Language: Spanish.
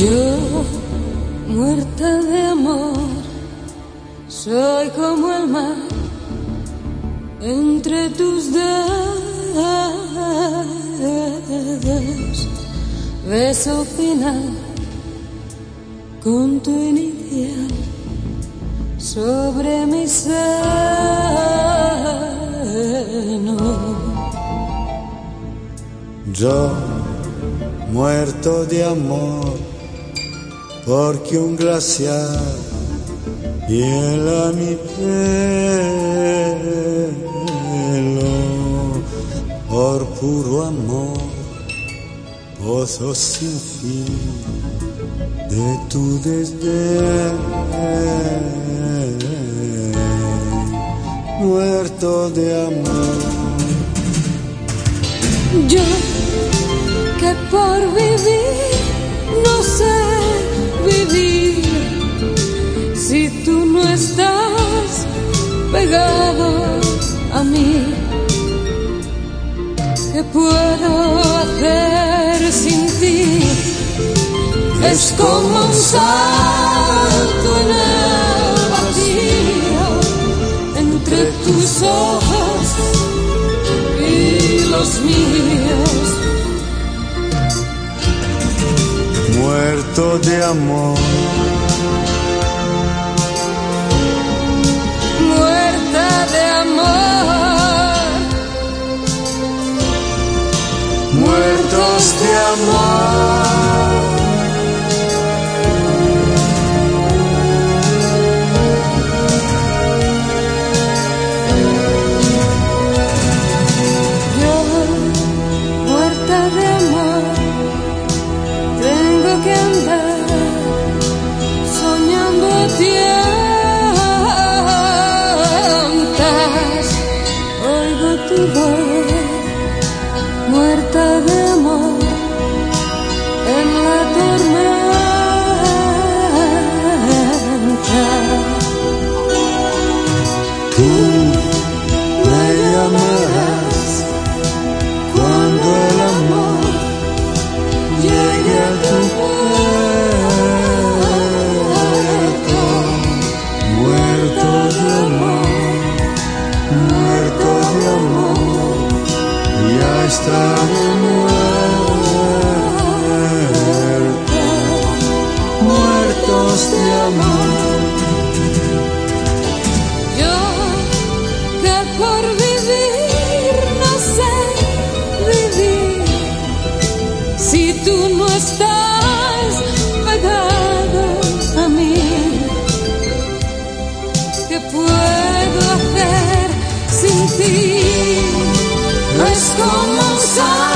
Yo, muerta de amor, soy como el mar entre tus dedos. Beso final con tu inicial sobre mi seno. Yo, muerto de amor, porque un glaciar hiela mi pelo, por puro amor, pozo sin fin de tu desdén, muerto de amor. Yo que por vivir no sé vivir si tú no estás pegado a mí. ¿Qué puedo hacer sin ti? Es como un salto en el vacío entre tus ojos y los míos. Muerto de amor. Muerta de amor, Muertos de amor. 不过 está muertos de amor. Yo que por vivir no sé vivir, si tú no estás pegada a mí, ¿qué puedo hacer sin ti? es como un sal.